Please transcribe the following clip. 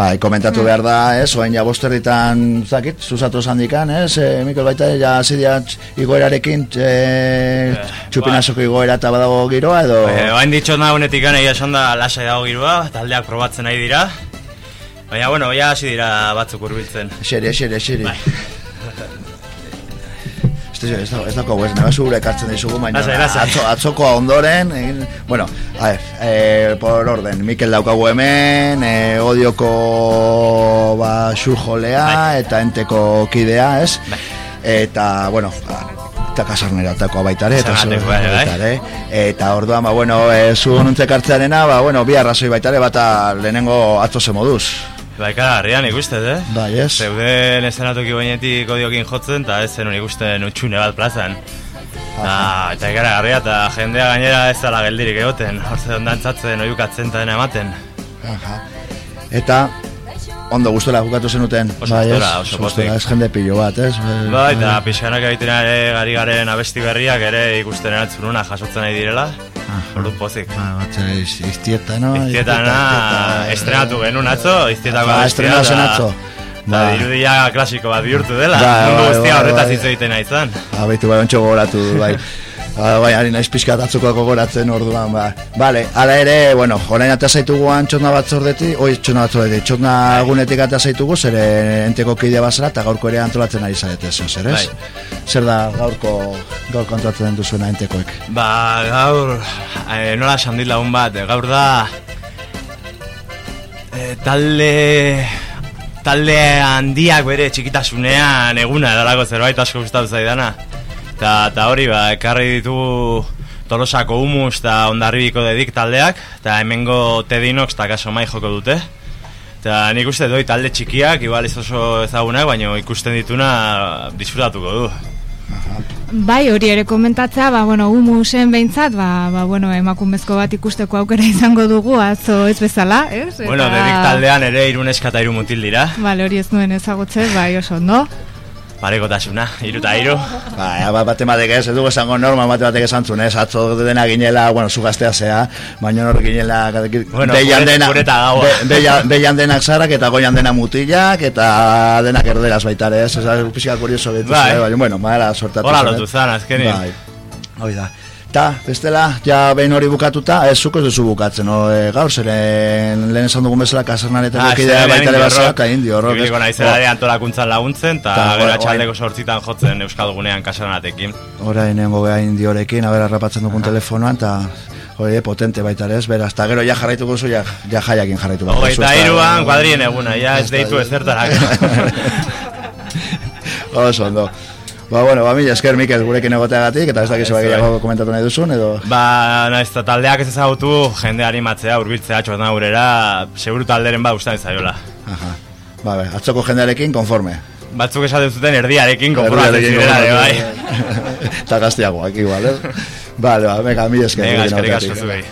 Bai, komentatu behar da, ez, oain ja bosterritan, zakit, zuzatu zandikan, ez, e, Mikel baita, ja zidia igoerarekin, e, txupinazoko igoera eta badago giroa, edo... E, oain ditxot nagunetik gana, esan da, lasai dago giroa, taldeak probatzen nahi dira. Baina, bueno, ja hasi dira batzuk urbiltzen. Xeri, xeri, xeri. Bai. Este ez ez da kogu, ez nahi zure ekartzen dizugu, baina atzo, atzokoa ondoren, egin, bueno, a ver, eh, por orden, Mikel daukagu hemen, eh, odioko ba, xurjolea Bai. eta enteko kidea, ez? Bai. Eta, bueno, ba, eta kasarnera takoa baitare, eta bai. baitare, eta orduan, ba, bueno, e, zu nuntzek hartzearena, ba, bueno, bi arrazoi baitare, bata lehenengo atzo moduz. Bai, karagarrian ikusten, eh? Bai, ez? Zeuden esenatoki bainetik odiokin jotzen, eta ez zenun ikusten utxune bat plazan. Ta, eta ikaragarria, eta jendea gainera ez dala geldirik egoten, horze ondantzatzen, oiukatzen eta dena ematen. Aha. Eta ondo gustora jokatu zenuten. Oso bai, gustora, oso gustora, ez jende pilo bat, ez? Bai, eta pixkanak egiten ere gari garen abesti berriak ere ikusten erantzununa jasotzen nahi direla. Ordu pozik. Ba, batze, iz- iztieta, no? Iztietana estrenatu genuen atzo, iztietako Ba, abestia estrenatu zen atzo. Ba. dirudia klasiko bat bihurtu dela, Bai, mundu bai, guztia bai, horretaz bai. hitz egiten nahi zan. Ba, baitu, bai, ontsa gogoratu, bai. Ba, bai, ari naiz pixkat atzokoak gogoratzen orduan, ba. Vale, ala ere, bueno, orain ata zaituguan txotna batzordeti, oi, txotna batzordeti, txotna gunetik ata zaitugu, zer eh, enteko kidea bazara, eta gaurko ere antolatzen ari zarete, zer, zer, ez? Zer da gaurko, gaurko antolatzen duzuena entekoek? Ba, gaur, eh, nola esan dit lagun bat, eh, gaur da eh, talde talde handiak bere txikitasunean eguna edalako zerbait asko gustatu zaidana. Ta, ta hori, ba, ekarri ditugu Tolosako humus eta ondarribiko dedik taldeak, eta hemengo Tedinox eta Kasomai joko dute. Eta nik uste doi talde txikiak, igual ez oso ezagunak, baina ikusten dituna disfrutatuko du. Bai, hori ere komentatzea, ba, bueno, humusen behintzat, ba, ba, bueno, emakumezko bat ikusteko aukera izango dugu, atzo ez bezala, ez? Bueno, dedik taldean ere iruneska eta iru mutil dira. Bale, hori ez nuen ezagutze, bai, oso, no? Parekotasuna, iru eta iru. Ba, bat bate batek ez, ez dugu esango norma bate batek esan zuen, ez, atzo dena ginela, bueno, zu gaztea zea, baina hor ginela, Bueno, gure- dena, be- behian- behian denak zarak eta goian dena mutilak, eta denak erderaz baita ez, ez pixka kurioso betu, Bai. baina, bueno, mara sortatu Hola zen, eh? lotu zan, azkenin. Bai, hoi da. Ta, bestela, ja behin hori bukatuta, ez zuko ez duzu bukatzen, no, e, gaur, zeren lehen esan dugun bezala kasarnaretako Ah, kidea zeren baita rock. eta indio horrok. Ibiliko naizela ere antolakuntzan laguntzen, eta Ta, gero atxaldeko sortzitan jotzen Euskal Gunean kasaranatekin. Orain nengo geha indiorekin, haber harrapatzen dugun telefonoan, eta hori potente baita ere ez, beraz, eta gero ja jarraituko zu, ja, ja jaiakin jarraitu Hogeita ez da- iruan kuadrien eguna, ja ez deitu ezertarako. Oso ondo. Ba, bueno, ba, mila esker, Mikel, gurekin egoteagatik, eta ez dakizu Ez, gehiago bai. komentatu nahi duzun, edo... Ba, naiz, eta taldeak ez ezagutu, jende animatzea, urbiltzea, txorna gurera, seguru talderen ba gustan zaiola. Aha. Ba, be, atzoko jendearekin konforme. Batzuk esaten zuten erdiarekin konformatzen zirela, bai. Eta gaztiagoak, igual, ez? Vale, ba, mega, mila esker. Venga, eskerrik asko zuei.